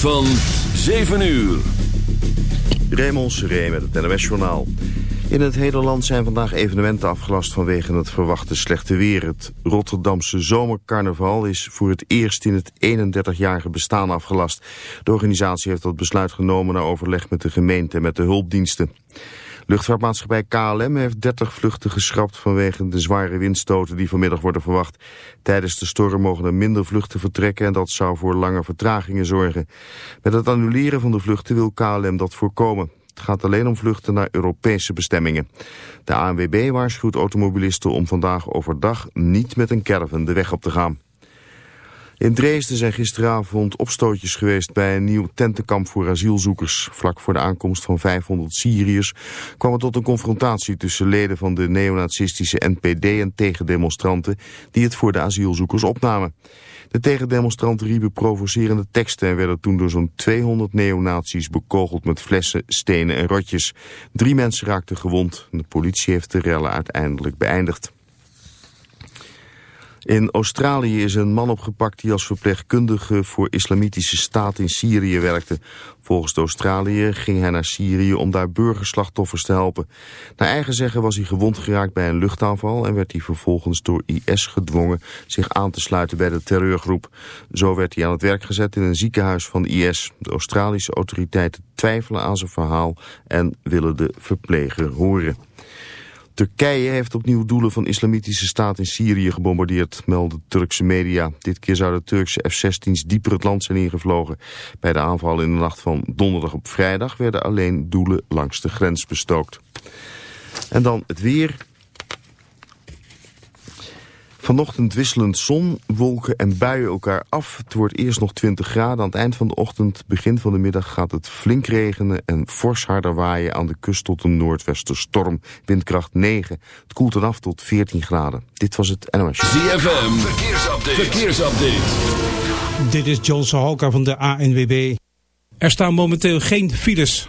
van 7 uur. Raymond Seré met het NOS Journaal. In het hele land zijn vandaag evenementen afgelast vanwege het verwachte slechte weer. Het Rotterdamse zomercarnaval is voor het eerst in het 31-jarige bestaan afgelast. De organisatie heeft dat besluit genomen na overleg met de gemeente en met de hulpdiensten. Luchtvaartmaatschappij KLM heeft 30 vluchten geschrapt vanwege de zware windstoten die vanmiddag worden verwacht. Tijdens de storm mogen er minder vluchten vertrekken en dat zou voor lange vertragingen zorgen. Met het annuleren van de vluchten wil KLM dat voorkomen. Het gaat alleen om vluchten naar Europese bestemmingen. De ANWB waarschuwt automobilisten om vandaag overdag niet met een caravan de weg op te gaan. In Dresden zijn gisteravond opstootjes geweest bij een nieuw tentenkamp voor asielzoekers. Vlak voor de aankomst van 500 Syriërs kwam het tot een confrontatie tussen leden van de neonazistische NPD en tegendemonstranten die het voor de asielzoekers opnamen. De tegendemonstranten riepen provocerende teksten en werden toen door zo'n 200 neonazies bekogeld met flessen, stenen en rotjes. Drie mensen raakten gewond. De politie heeft de rellen uiteindelijk beëindigd. In Australië is een man opgepakt die als verpleegkundige voor islamitische staat in Syrië werkte. Volgens Australië ging hij naar Syrië om daar burgerslachtoffers te helpen. Naar eigen zeggen was hij gewond geraakt bij een luchtaanval en werd hij vervolgens door IS gedwongen zich aan te sluiten bij de terreurgroep. Zo werd hij aan het werk gezet in een ziekenhuis van IS. De Australische autoriteiten twijfelen aan zijn verhaal en willen de verpleger horen. Turkije heeft opnieuw doelen van islamitische staat in Syrië gebombardeerd, melden Turkse media. Dit keer zou de Turkse F-16's dieper het land zijn ingevlogen. Bij de aanval in de nacht van donderdag op vrijdag werden alleen doelen langs de grens bestookt. En dan het weer. Vanochtend wisselend zon, wolken en buien elkaar af. Het wordt eerst nog 20 graden. Aan het eind van de ochtend, begin van de middag gaat het flink regenen... en fors harder waaien aan de kust tot een noordwesterstorm. Windkracht 9. Het koelt dan af tot 14 graden. Dit was het NOS. ZFM, verkeersupdate. verkeersupdate. Dit is John Sahoka van de ANWB. Er staan momenteel geen files.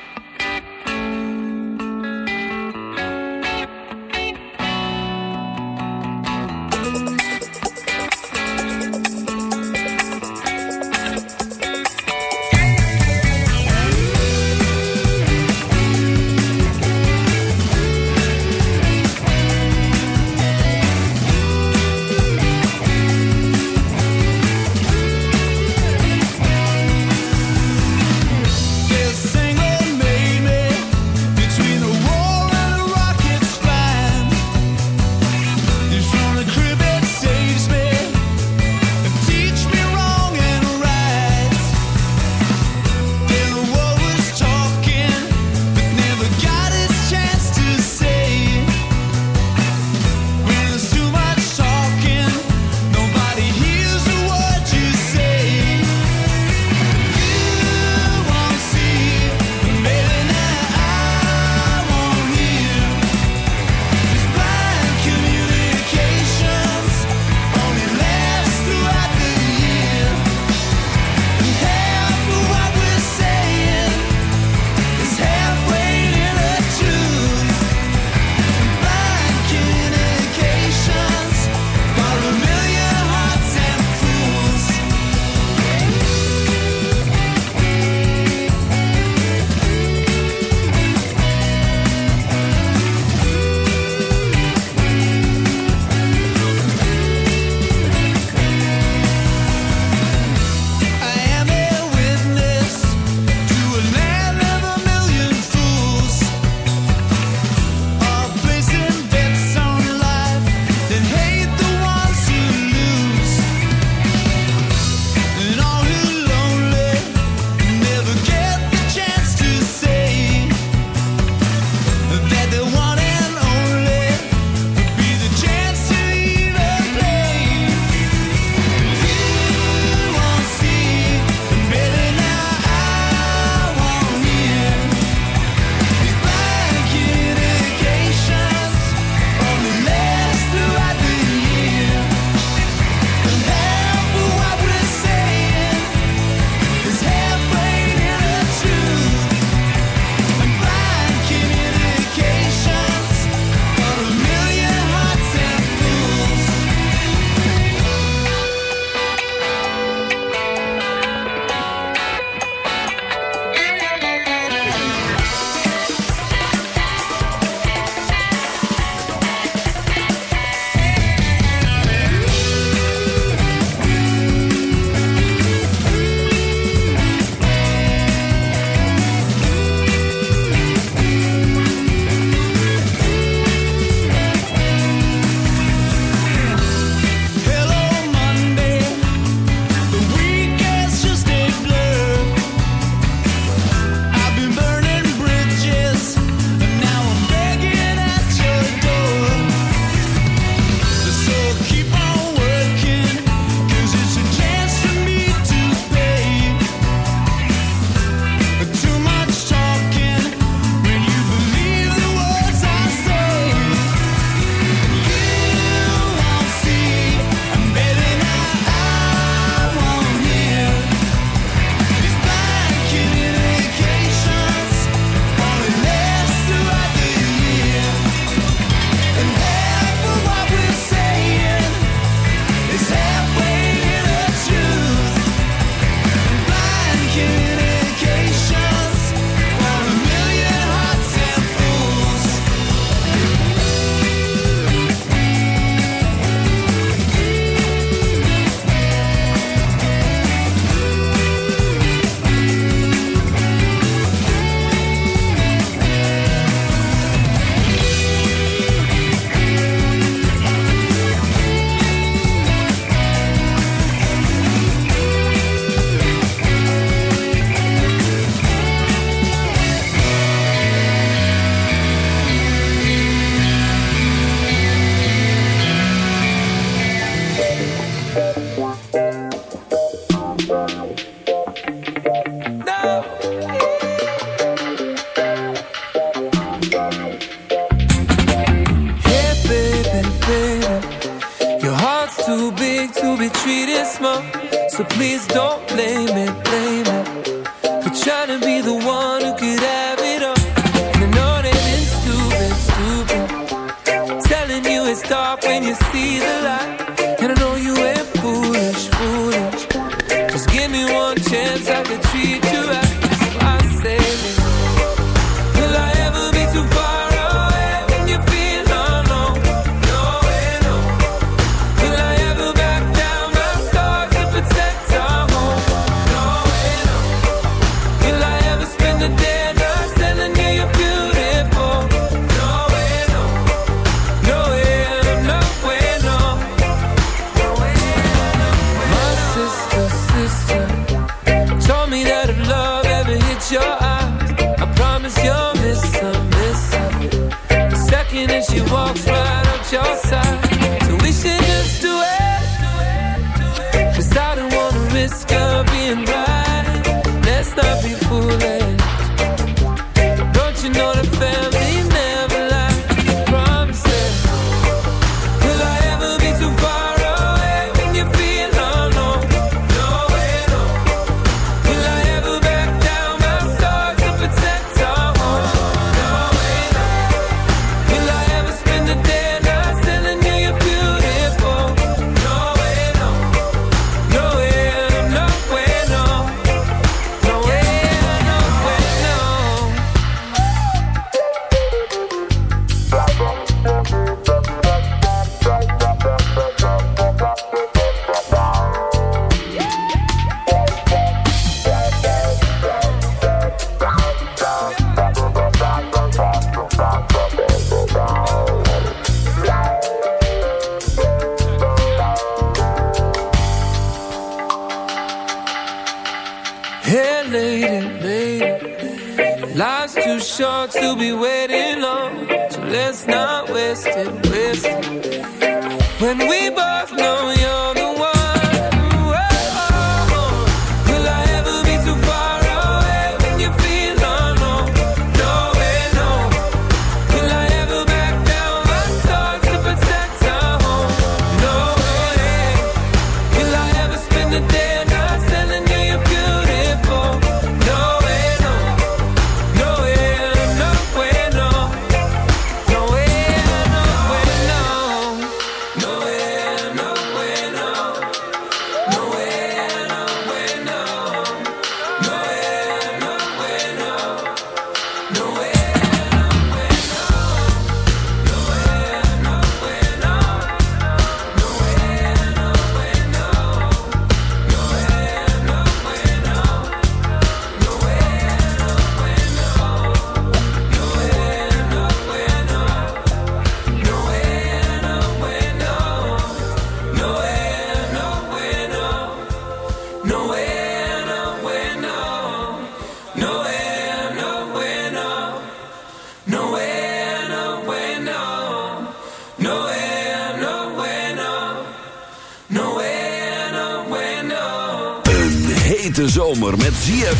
and she walks right up your side.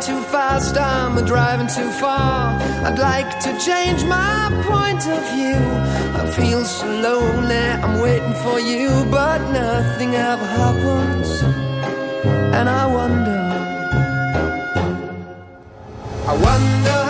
driving too fast, I'm driving too far. I'd like to change my point of view. I feel so lonely, I'm waiting for you, but nothing ever happens. And I wonder. I wonder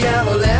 yellow letter.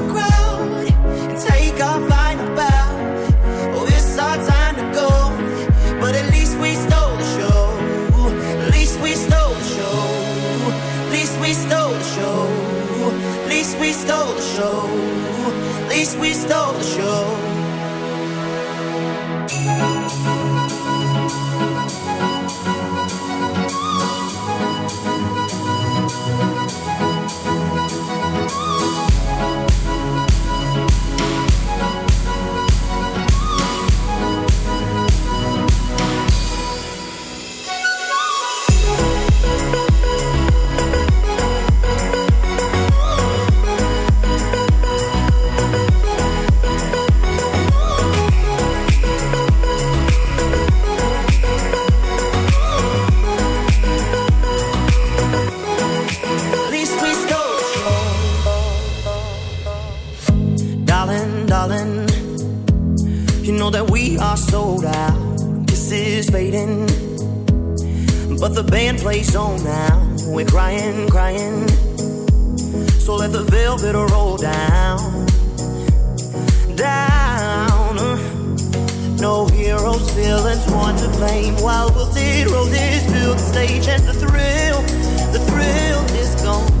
the are sold out. This is fading. But the band plays on now. We're crying, crying. So let the velvet roll down. Down. No heroes, villains, one to blame. While wilted roses fill the stage, and the thrill, the thrill is gone.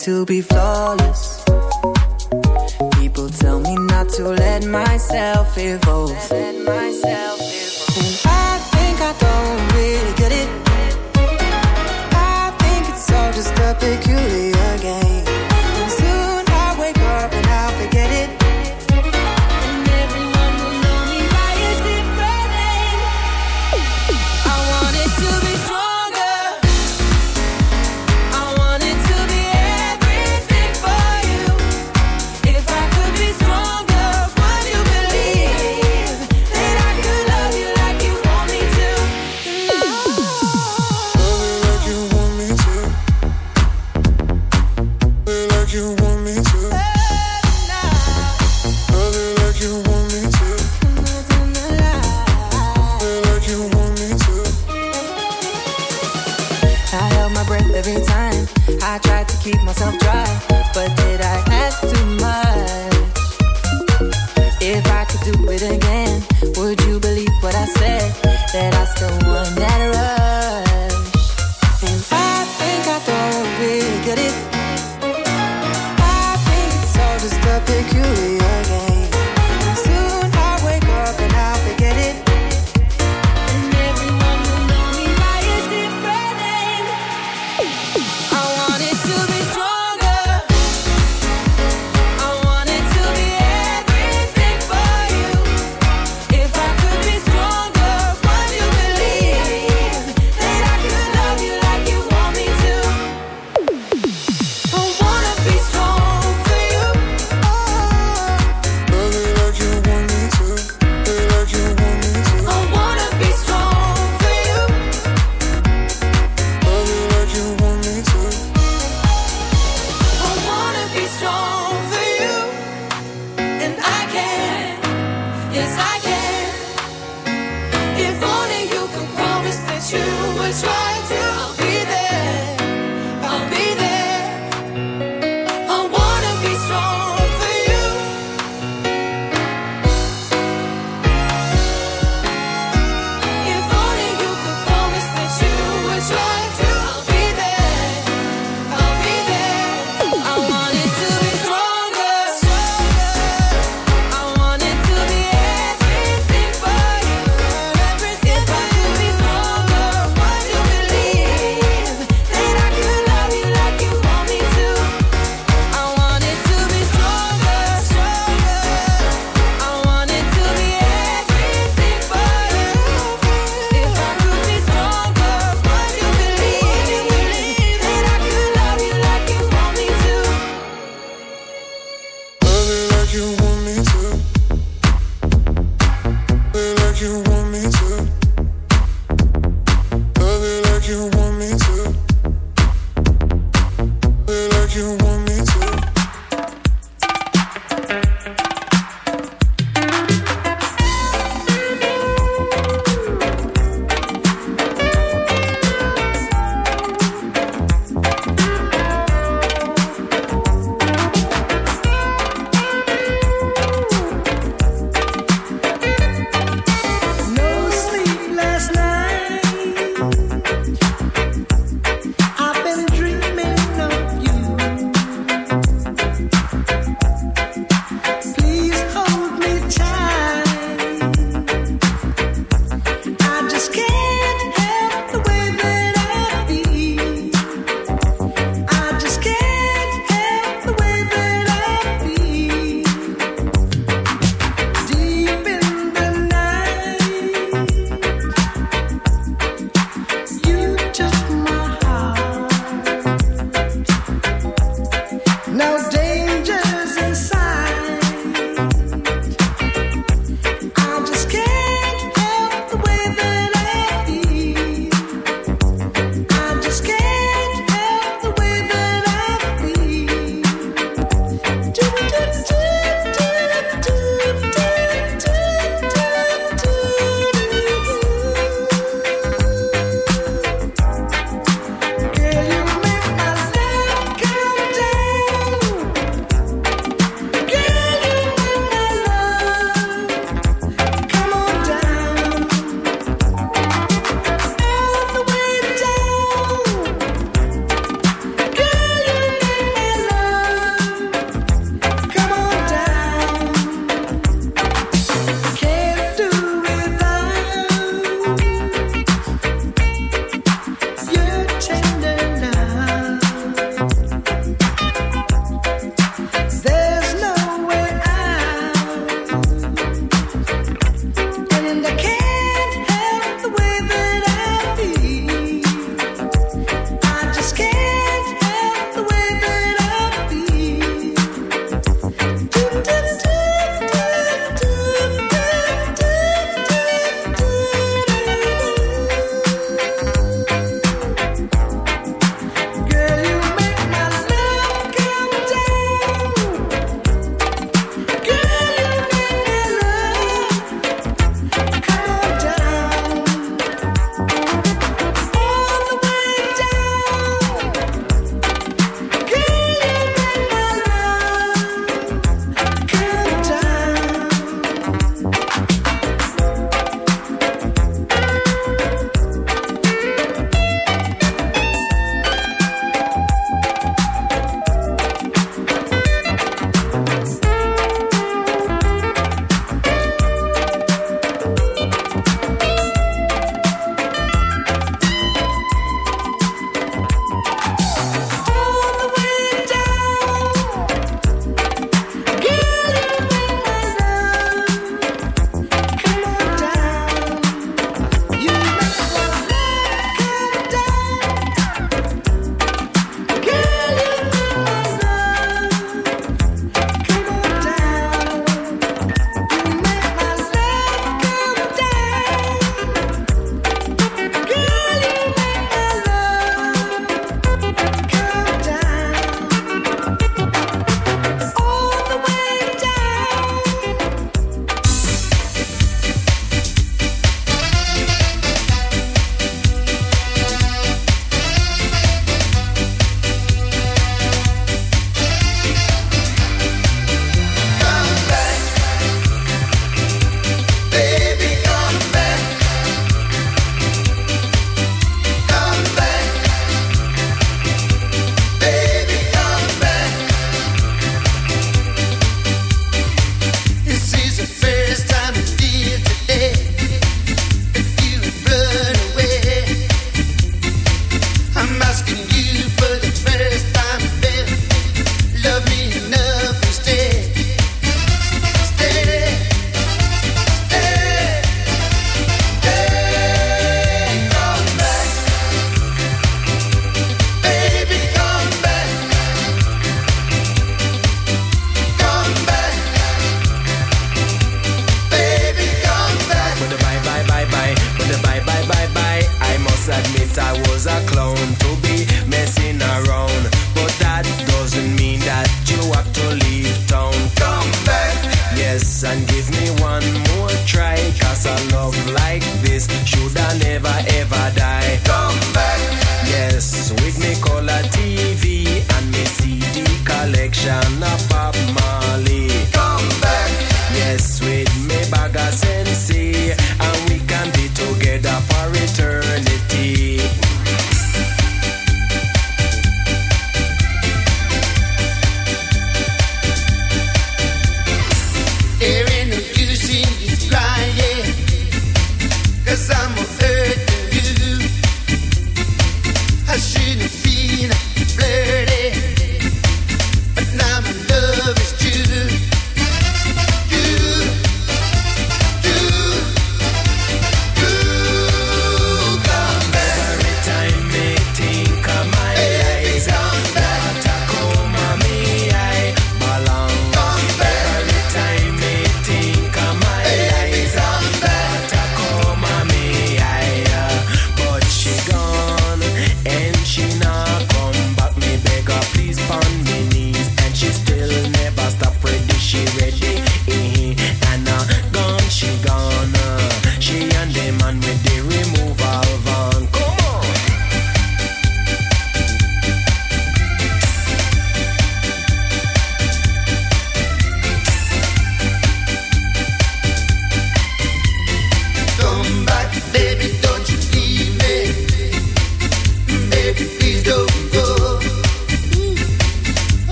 to be flawless.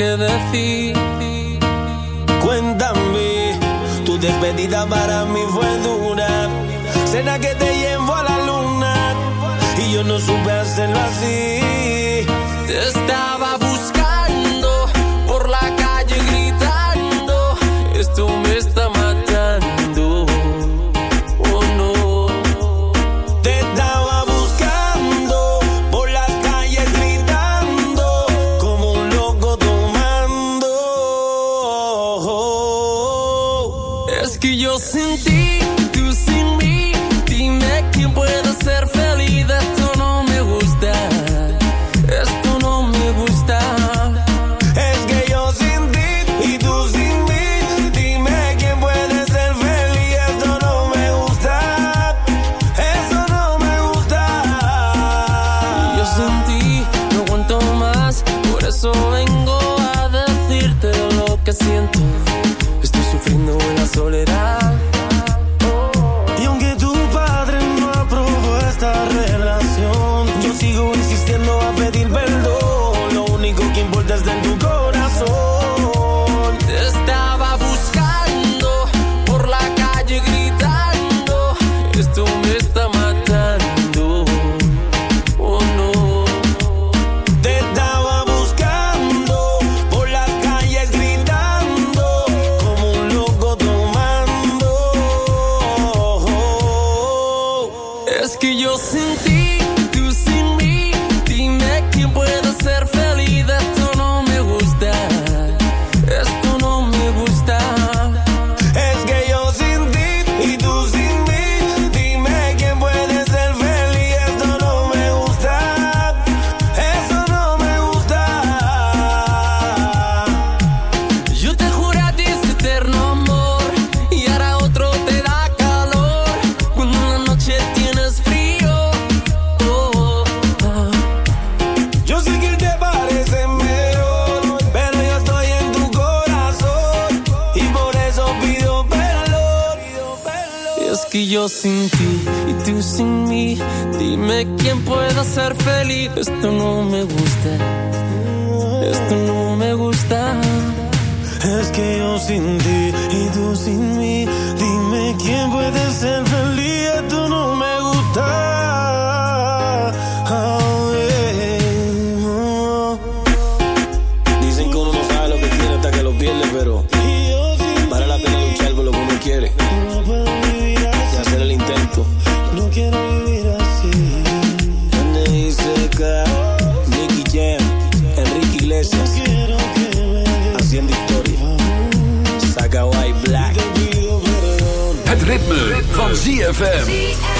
of the feet. ZFM.